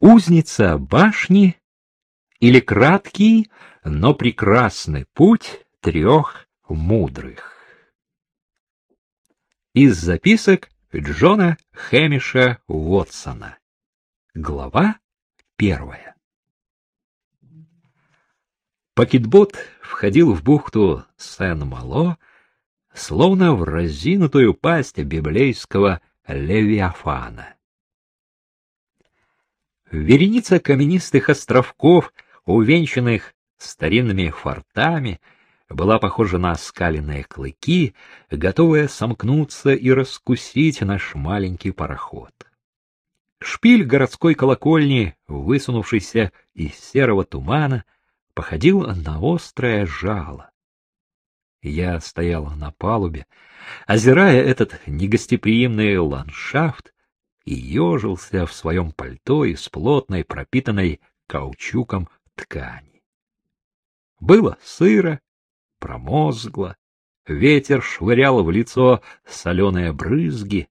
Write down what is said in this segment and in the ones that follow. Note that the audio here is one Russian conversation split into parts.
Узница башни или краткий, но прекрасный путь трех мудрых. Из записок Джона Хэмиша Уотсона. Глава первая. Пакетбот входил в бухту Сен-Мало, словно в разинутую пасть библейского Левиафана. Вереница каменистых островков, увенчанных старинными фортами, была похожа на оскаленные клыки, готовые сомкнуться и раскусить наш маленький пароход. Шпиль городской колокольни, высунувшийся из серого тумана, походил на острое жало. Я стоял на палубе, озирая этот негостеприимный ландшафт, и ежился в своем пальто из плотной, пропитанной каучуком ткани. Было сыро, промозгло, ветер швырял в лицо соленые брызги.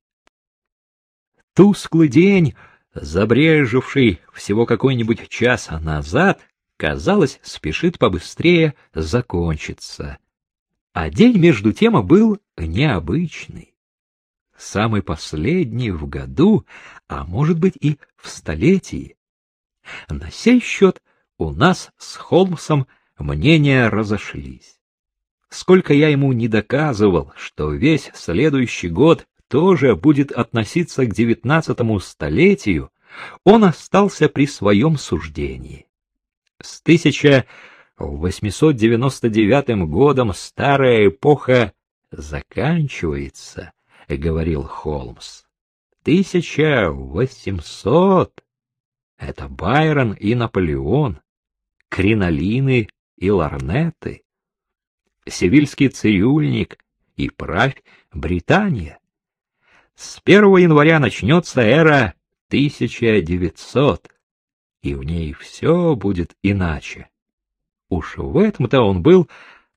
Тусклый день, забрежевший всего какой-нибудь час назад, казалось, спешит побыстрее закончиться. А день между тем был необычный самый последний в году, а может быть и в столетии. На сей счет у нас с Холмсом мнения разошлись. Сколько я ему не доказывал, что весь следующий год тоже будет относиться к девятнадцатому столетию, он остался при своем суждении. С 1899 годом старая эпоха заканчивается, — говорил Холмс. «Тысяча восемьсот! Это Байрон и Наполеон, кринолины и ларнеты, севильский цирюльник и правь Британия. С первого января начнется эра 1900, и в ней все будет иначе. Уж в этом-то он был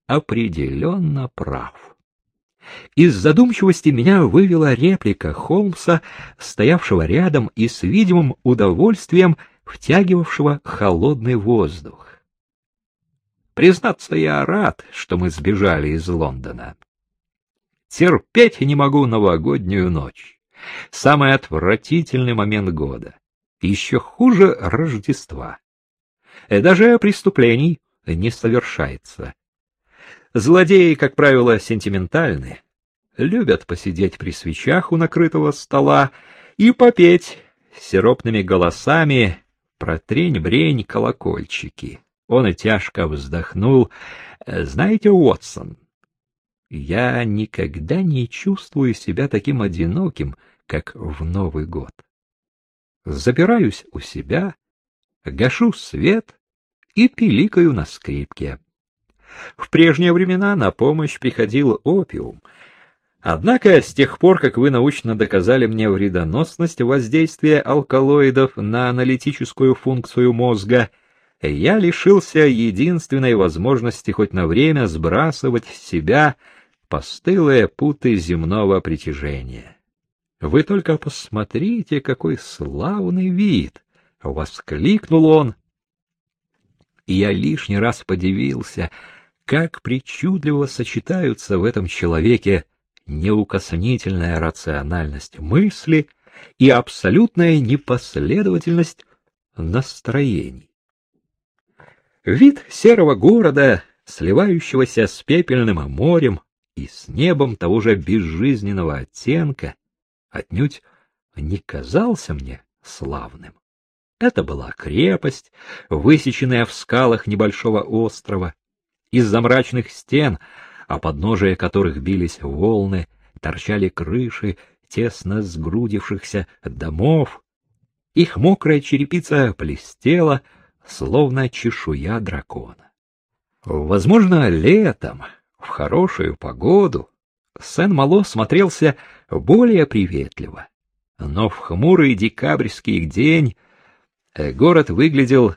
определенно прав. Из задумчивости меня вывела реплика Холмса, стоявшего рядом и с видимым удовольствием втягивавшего холодный воздух. Признаться, я рад, что мы сбежали из Лондона. Терпеть не могу новогоднюю ночь. Самый отвратительный момент года. Еще хуже Рождества. Даже преступлений не совершается. Злодеи, как правило, сентиментальны, любят посидеть при свечах у накрытого стола и попеть сиропными голосами про трень-брень колокольчики. Он и тяжко вздохнул. Знаете, Уотсон, я никогда не чувствую себя таким одиноким, как в Новый год. Запираюсь у себя, гашу свет и пиликаю на скрипке. В прежние времена на помощь приходил опиум. Однако с тех пор, как вы научно доказали мне вредоносность воздействия алкалоидов на аналитическую функцию мозга, я лишился единственной возможности хоть на время сбрасывать с себя постылые путы земного притяжения. Вы только посмотрите, какой славный вид! — воскликнул он. И я лишний раз подивился — как причудливо сочетаются в этом человеке неукоснительная рациональность мысли и абсолютная непоследовательность настроений. Вид серого города, сливающегося с пепельным морем и с небом того же безжизненного оттенка, отнюдь не казался мне славным. Это была крепость, высеченная в скалах небольшого острова, из-за мрачных стен, а подножия которых бились волны, торчали крыши тесно сгрудившихся домов. Их мокрая черепица блестела, словно чешуя дракона. Возможно, летом, в хорошую погоду, Сен-Мало смотрелся более приветливо, но в хмурый декабрьский день город выглядел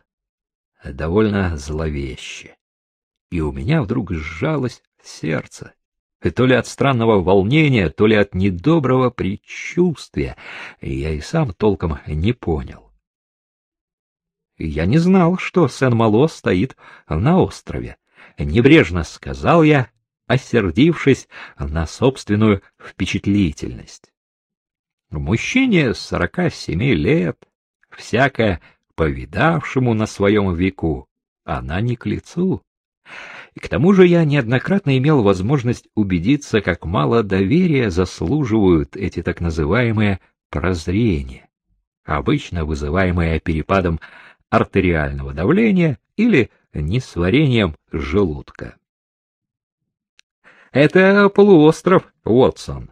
довольно зловеще и у меня вдруг сжалось сердце. И то ли от странного волнения, то ли от недоброго предчувствия, я и сам толком не понял. Я не знал, что Сен-Мало стоит на острове. Небрежно сказал я, осердившись на собственную впечатлительность. Мужчине сорока семи лет, всякое повидавшему на своем веку, она не к лицу. И к тому же я неоднократно имел возможность убедиться, как мало доверия заслуживают эти так называемые прозрения, обычно вызываемые перепадом артериального давления или несварением желудка. Это полуостров Уотсон.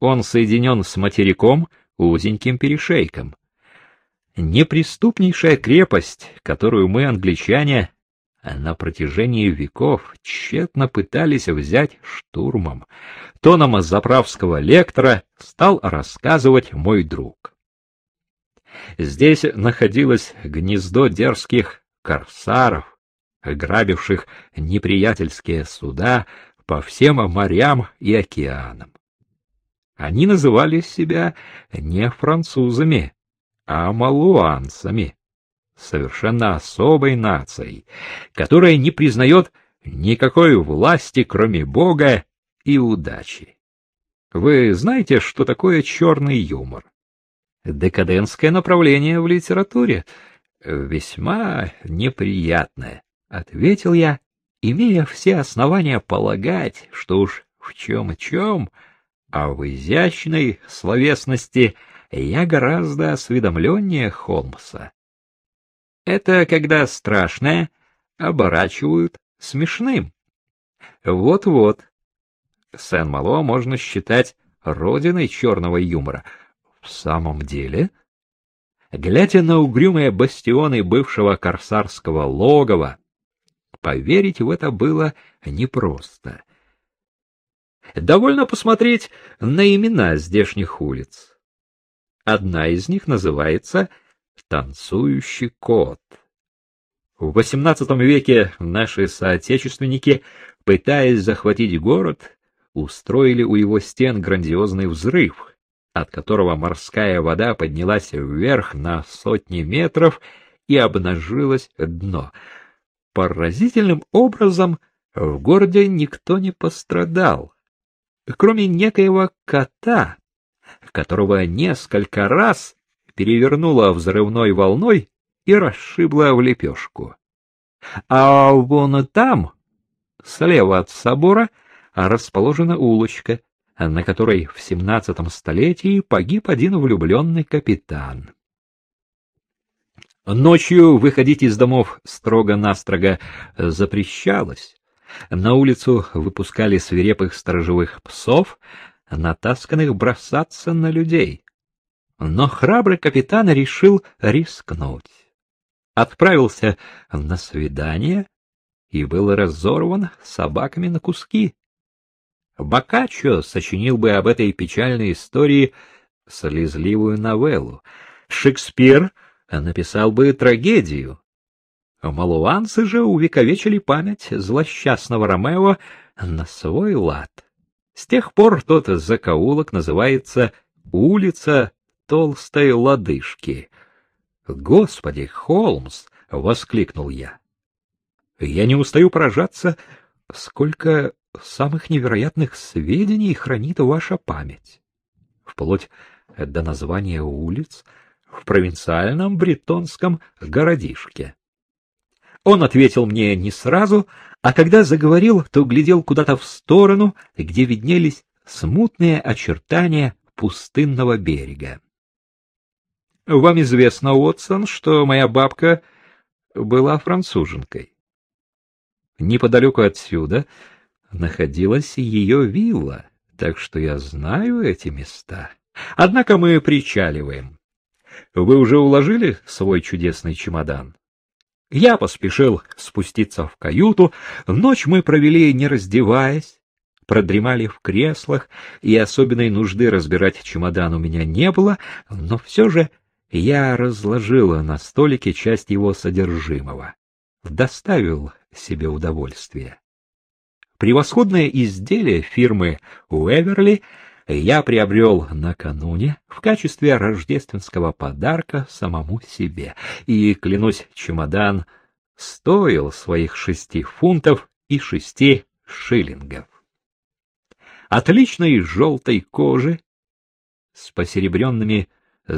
Он соединен с материком узеньким перешейком. Неприступнейшая крепость, которую мы, англичане, на протяжении веков тщетно пытались взять штурмом. Тоном заправского лектора стал рассказывать мой друг. Здесь находилось гнездо дерзких корсаров, грабивших неприятельские суда по всем морям и океанам. Они называли себя не французами, а малуанцами, совершенно особой нацией, которая не признает никакой власти, кроме Бога и удачи. Вы знаете, что такое черный юмор? Декадентское направление в литературе. Весьма неприятное, — ответил я, имея все основания полагать, что уж в чем-чем, а в изящной словесности — я гораздо осведомленнее Холмса. Это когда страшное оборачивают смешным. Вот-вот. Сен-Мало можно считать родиной черного юмора. В самом деле, глядя на угрюмые бастионы бывшего корсарского логова, поверить в это было непросто. Довольно посмотреть на имена здешних улиц. Одна из них называется «Танцующий кот». В XVIII веке наши соотечественники, пытаясь захватить город, устроили у его стен грандиозный взрыв, от которого морская вода поднялась вверх на сотни метров и обнажилось дно. Поразительным образом в городе никто не пострадал, кроме некоего кота, которого несколько раз перевернула взрывной волной и расшибла в лепешку. А вон там, слева от собора, расположена улочка, на которой в семнадцатом столетии погиб один влюбленный капитан. Ночью выходить из домов строго-настрого запрещалось. На улицу выпускали свирепых сторожевых псов, натасканных бросаться на людей. Но храбрый капитан решил рискнуть. Отправился на свидание и был разорван собаками на куски. Боккаччо сочинил бы об этой печальной истории слезливую новеллу. Шекспир написал бы трагедию. Малуанцы же увековечили память злосчастного Ромео на свой лад. С тех пор тот закоулок называется «Улица толстой лодыжки». «Господи, Холмс!» — воскликнул я. «Я не устаю поражаться, сколько самых невероятных сведений хранит ваша память. Вплоть до названия улиц в провинциальном бретонском городишке. Он ответил мне не сразу, а когда заговорил, то глядел куда-то в сторону, где виднелись смутные очертания пустынного берега. Вам известно, Уотсон, что моя бабка была француженкой. Неподалеку отсюда находилась ее вилла, так что я знаю эти места. Однако мы причаливаем. Вы уже уложили свой чудесный чемодан? Я поспешил спуститься в каюту. Ночь мы провели, не раздеваясь, продремали в креслах, и особенной нужды разбирать чемодан у меня не было, но все же я разложила на столике часть его содержимого. Доставил себе удовольствие. Превосходное изделие фирмы Уэверли я приобрел накануне в качестве рождественского подарка самому себе, и, клянусь, чемодан стоил своих шести фунтов и шести шиллингов. Отличной желтой кожи с посеребренными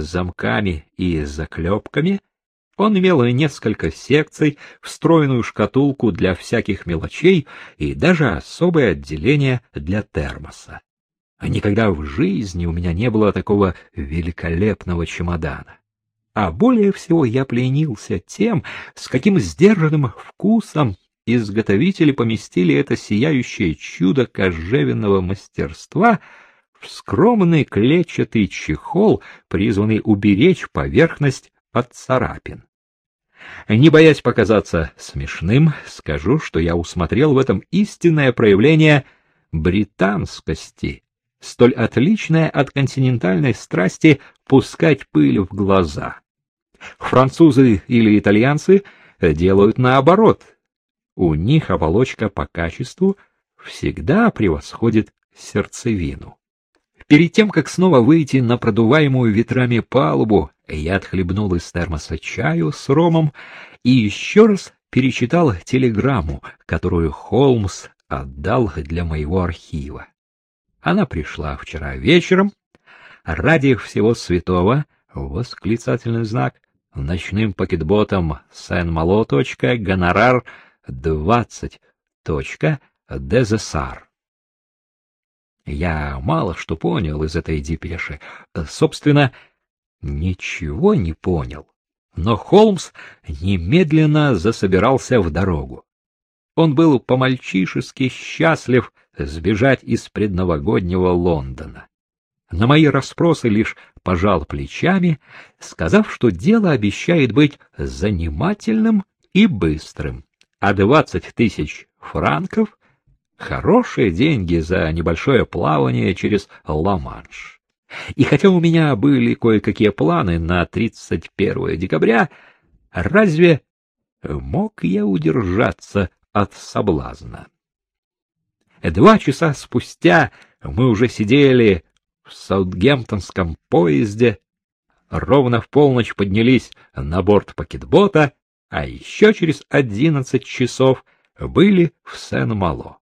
замками и заклепками — он имел несколько секций, встроенную шкатулку для всяких мелочей и даже особое отделение для термоса. Никогда в жизни у меня не было такого великолепного чемодана. А более всего я пленился тем, с каким сдержанным вкусом изготовители поместили это сияющее чудо кожевенного мастерства скромный клетчатый чехол, призванный уберечь поверхность от царапин. Не боясь показаться смешным, скажу, что я усмотрел в этом истинное проявление британскости, столь отличное от континентальной страсти пускать пыль в глаза. Французы или итальянцы делают наоборот. У них оболочка по качеству всегда превосходит сердцевину. Перед тем, как снова выйти на продуваемую ветрами палубу, я отхлебнул из термоса чаю с ромом и еще раз перечитал телеграмму, которую Холмс отдал для моего архива. Она пришла вчера вечером. Ради всего святого, восклицательный знак, ночным пакетботом Сен-Мало. Гонорар 20. Дезессар. Я мало что понял из этой депеши. Собственно, ничего не понял. Но Холмс немедленно засобирался в дорогу. Он был по-мальчишески счастлив сбежать из предновогоднего Лондона. На мои расспросы лишь пожал плечами, сказав, что дело обещает быть занимательным и быстрым, а двадцать тысяч франков Хорошие деньги за небольшое плавание через Ла-Манш. И хотя у меня были кое-какие планы на 31 декабря, разве мог я удержаться от соблазна? Два часа спустя мы уже сидели в Саутгемптонском поезде, ровно в полночь поднялись на борт пакетбота, а еще через одиннадцать часов были в Сен-Мало.